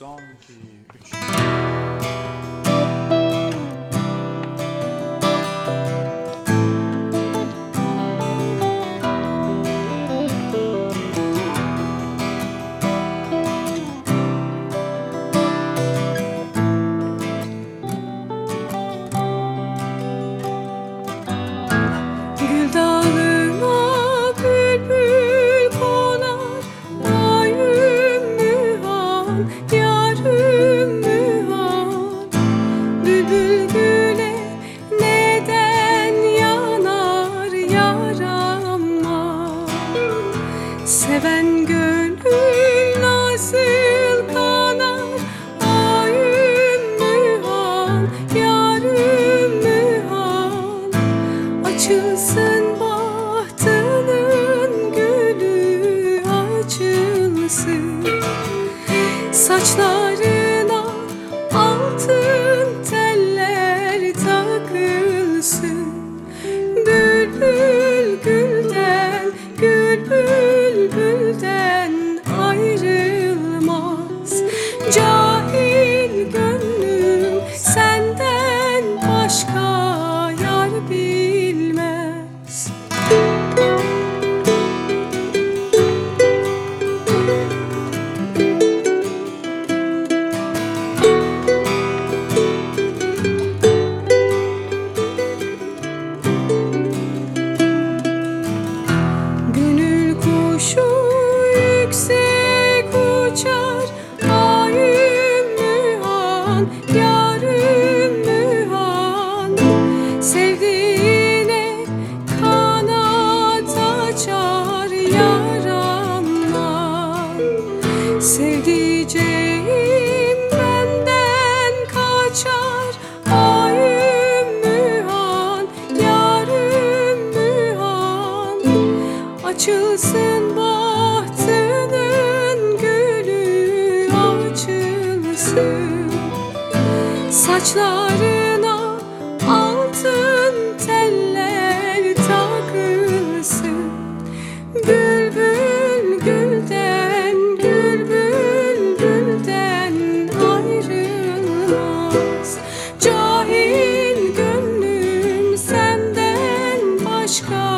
Song. 2, gönül nasıl kanar? Ay ümmühan, yar ümmühan Açılsın bahtının gülü açılsın. Saçlarına yüksek uçar Ay ümmühan, yar ümmühan Sevdiğine kanat açar yaranlar Sevdiceğim benden kaçar Ay ümmühan, yar ümmühan Açılsın Saçlarına altın teller takılsın. Bülbül gülden, gül bülbülden ayrılmaz. Cahil gönlüm senden başka